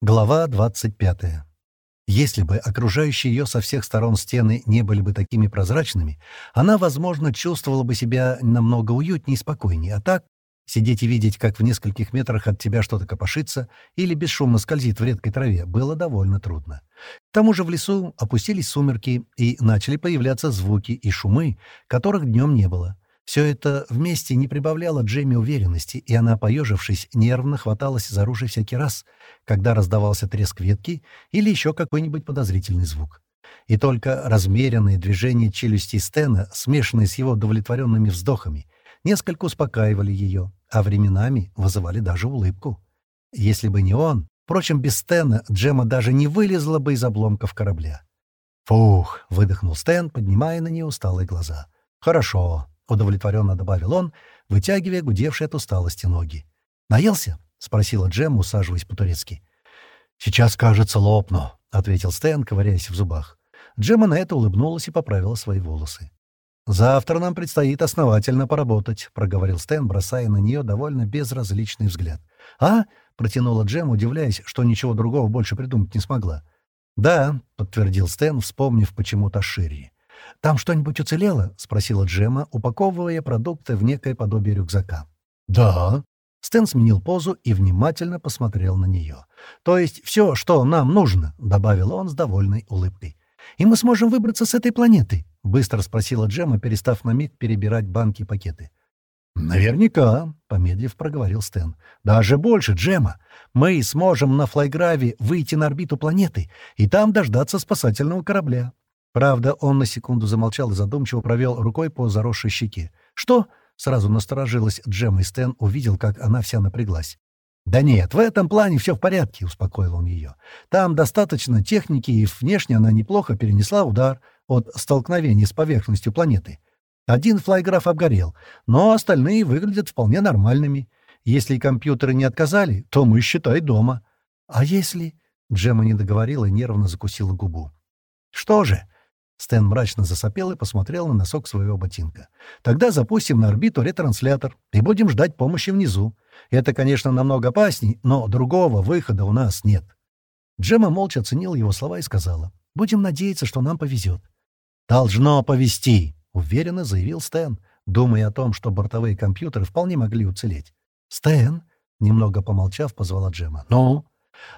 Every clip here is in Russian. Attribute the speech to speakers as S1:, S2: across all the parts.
S1: Глава 25. Если бы окружающие ее со всех сторон стены не были бы такими прозрачными, она, возможно, чувствовала бы себя намного уютнее и спокойнее, а так сидеть и видеть, как в нескольких метрах от тебя что-то копошится или бесшумно скользит в редкой траве, было довольно трудно. К тому же в лесу опустились сумерки, и начали появляться звуки и шумы, которых днем не было. Все это вместе не прибавляло Джейми уверенности, и она, поежившись, нервно хваталась за оружие всякий раз, когда раздавался треск ветки или еще какой-нибудь подозрительный звук. И только размеренные движения челюсти Стена, смешанные с его удовлетворенными вздохами, несколько успокаивали ее, а временами вызывали даже улыбку. Если бы не он, впрочем, без Стена Джема даже не вылезла бы из обломков корабля. «Фух!» — выдохнул Стэн, поднимая на нее усталые глаза. «Хорошо. — удовлетворенно добавил он, вытягивая гудевшие от усталости ноги. «Наелся?» — спросила Джем, усаживаясь по-турецки. «Сейчас, кажется, лопну», — ответил Стэн, ковыряясь в зубах. Джема на это улыбнулась и поправила свои волосы. «Завтра нам предстоит основательно поработать», — проговорил Стэн, бросая на нее довольно безразличный взгляд. «А?» — протянула Джем, удивляясь, что ничего другого больше придумать не смогла. «Да», — подтвердил Стэн, вспомнив почему-то Шири. «Там что-нибудь уцелело?» — спросила Джема, упаковывая продукты в некое подобие рюкзака. «Да». Стэн сменил позу и внимательно посмотрел на нее. «То есть все, что нам нужно», — добавил он с довольной улыбкой. «И мы сможем выбраться с этой планеты?» — быстро спросила Джема, перестав на миг перебирать банки и пакеты. «Наверняка», — помедлив проговорил Стэн. «Даже больше, Джема. Мы сможем на флайграве выйти на орбиту планеты и там дождаться спасательного корабля. Правда, он на секунду замолчал и задумчиво провел рукой по заросшей щеке. «Что?» — сразу насторожилась Джем, и Стэн увидел, как она вся напряглась. «Да нет, в этом плане все в порядке», — успокоил он ее. «Там достаточно техники, и внешне она неплохо перенесла удар от столкновения с поверхностью планеты. Один флайграф обгорел, но остальные выглядят вполне нормальными. Если компьютеры не отказали, то мы, считай, дома». «А если...» — Джема не договорила и нервно закусила губу. «Что же?» Стэн мрачно засопел и посмотрел на носок своего ботинка. «Тогда запустим на орбиту ретранслятор и будем ждать помощи внизу. Это, конечно, намного опасней, но другого выхода у нас нет». Джема молча оценила его слова и сказала. «Будем надеяться, что нам повезет». «Должно повезти», — уверенно заявил Стэн, думая о том, что бортовые компьютеры вполне могли уцелеть. «Стэн?» — немного помолчав, позвала Джема. «Ну?»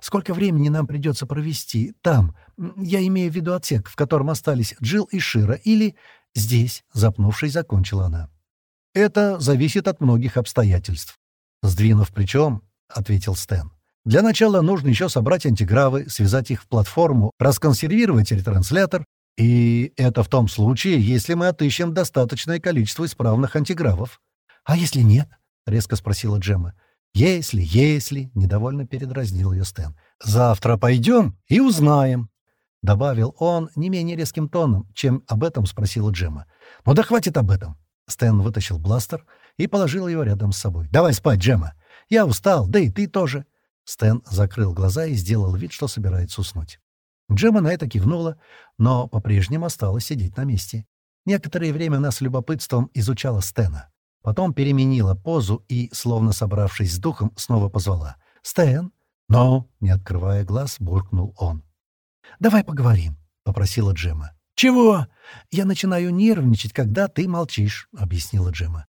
S1: Сколько времени нам придется провести там? Я имею в виду отсек, в котором остались Джилл и Шира, или здесь?» — запнувшись, закончила она. «Это зависит от многих обстоятельств». Сдвинув плечом, ответил Стэн. «Для начала нужно еще собрать антигравы, связать их в платформу, расконсервировать ретранслятор, и это в том случае, если мы отыщем достаточное количество исправных антигравов». «А если нет?» — резко спросила Джемма. «Если, если», — недовольно передразнил ее Стэн. «Завтра пойдем и узнаем», — добавил он не менее резким тоном, чем об этом спросила Джема. «Ну да хватит об этом». Стэн вытащил бластер и положил его рядом с собой. «Давай спать, Джема. Я устал, да и ты тоже». Стэн закрыл глаза и сделал вид, что собирается уснуть. Джема на это кивнула, но по-прежнему осталась сидеть на месте. Некоторое время она с любопытством изучала Стэна. Потом переменила позу и, словно собравшись с духом, снова позвала. «Стэн?» «Но!» — не открывая глаз, буркнул он. «Давай поговорим», — попросила Джема. «Чего?» «Я начинаю нервничать, когда ты молчишь», — объяснила Джема.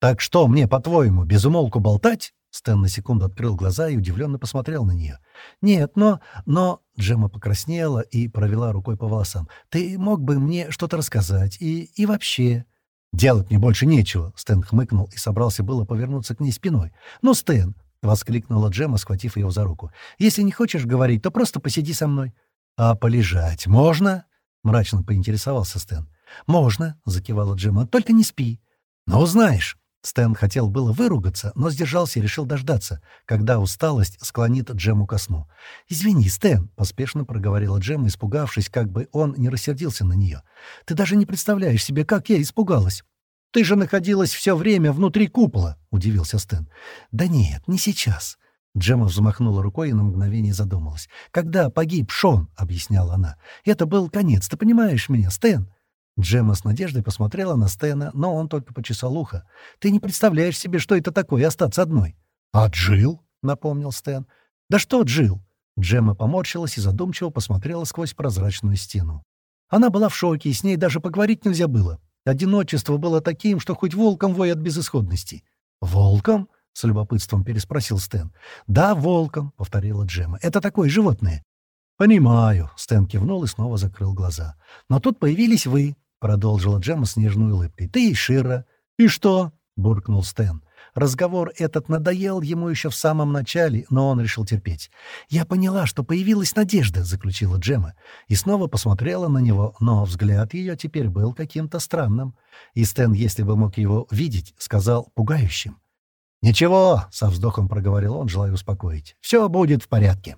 S1: «Так что мне, по-твоему, безумолку болтать?» Стэн на секунду открыл глаза и удивленно посмотрел на нее. «Нет, но... но...» Джема покраснела и провела рукой по волосам. «Ты мог бы мне что-то рассказать и... и вообще...» «Делать мне больше нечего», — Стэн хмыкнул и собрался было повернуться к ней спиной. «Ну, Стэн!» — воскликнула Джема, схватив его за руку. «Если не хочешь говорить, то просто посиди со мной». «А полежать можно?» — мрачно поинтересовался Стэн. «Можно», — закивала Джема, — «только не спи». «Ну, знаешь». Стэн хотел было выругаться, но сдержался и решил дождаться, когда усталость склонит Джему ко сну. «Извини, Стэн», — поспешно проговорила Джема, испугавшись, как бы он не рассердился на нее. «Ты даже не представляешь себе, как я испугалась». «Ты же находилась все время внутри купола», — удивился Стэн. «Да нет, не сейчас». Джема взмахнула рукой и на мгновение задумалась. «Когда погиб Шон», — объясняла она, — «это был конец, ты понимаешь меня, Стэн?» Джемма с надеждой посмотрела на Стэна, но он только почесал ухо. «Ты не представляешь себе, что это такое — остаться одной». «А Джилл?» — напомнил Стэн. «Да что Джилл?» Джемма поморщилась и задумчиво посмотрела сквозь прозрачную стену. Она была в шоке, и с ней даже поговорить нельзя было. Одиночество было таким, что хоть волком вой от безысходности. «Волком?» — с любопытством переспросил Стэн. «Да, волком», — повторила Джемма. «Это такое животное». «Понимаю», — Стэн кивнул и снова закрыл глаза. «Но тут появились вы», — продолжила Джемма с нежной улыбкой. «Ты и Шира». «И что?» — буркнул Стэн. Разговор этот надоел ему еще в самом начале, но он решил терпеть. «Я поняла, что появилась надежда», — заключила Джема, и снова посмотрела на него, но взгляд ее теперь был каким-то странным. И Стэн, если бы мог его видеть, сказал пугающим. «Ничего», — со вздохом проговорил он, желая успокоить. «Все будет в порядке».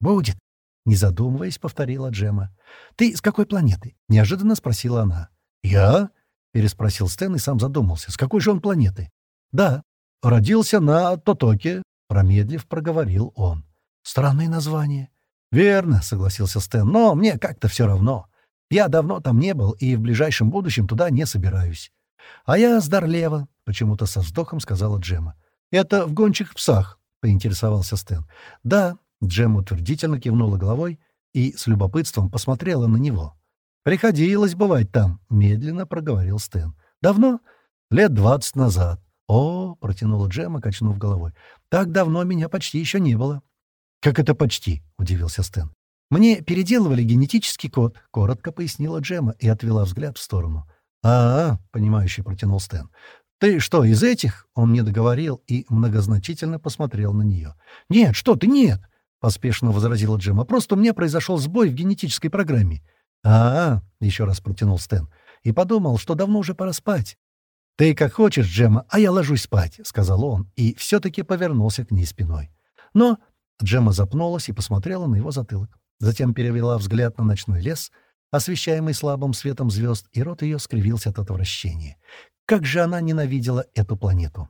S1: «Будет», — не задумываясь, повторила Джема. «Ты с какой планеты?» — неожиданно спросила она. «Я?» — переспросил Стэн и сам задумался. «С какой же он планеты?» «Да, родился на Тотоке», — промедлив, проговорил он. «Странное название». «Верно», — согласился Стэн, — «но мне как-то все равно. Я давно там не был и в ближайшем будущем туда не собираюсь». «А я с Дарлева», — почему-то со вздохом сказала Джема. «Это в гончих псах», — поинтересовался Стэн. «Да», — Джема утвердительно кивнула головой и с любопытством посмотрела на него. «Приходилось бывать там», — медленно проговорил Стэн. «Давно?» «Лет двадцать назад». «О!» — протянула Джема, качнув головой. «Так давно меня почти еще не было». «Как это почти?» — удивился Стэн. «Мне переделывали генетический код», — коротко пояснила Джема и отвела взгляд в сторону. «А-а», — понимающе протянул Стэн. «Ты что, из этих?» — он не договорил и многозначительно посмотрел на нее. «Нет, что ты, нет!» — поспешно возразила Джема. «Просто у меня произошел сбой в генетической программе». «А-а», — еще раз протянул Стэн. И подумал, что давно уже пора спать. «Ты как хочешь, Джема, а я ложусь спать», — сказал он, и все-таки повернулся к ней спиной. Но Джема запнулась и посмотрела на его затылок. Затем перевела взгляд на ночной лес, освещаемый слабым светом звезд, и рот ее скривился от отвращения. Как же она ненавидела эту планету!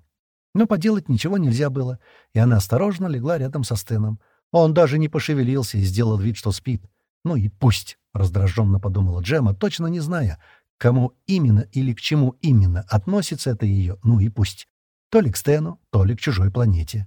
S1: Но поделать ничего нельзя было, и она осторожно легла рядом со Стеном. Он даже не пошевелился и сделал вид, что спит. «Ну и пусть», — раздраженно подумала Джема, точно не зная, кому именно или к чему именно относится это ее, ну и пусть. То ли к Стэну, то ли к чужой планете.